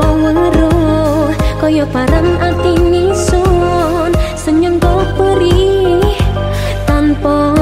weruh kaya parang ati nisun Senyum kau perih tanpa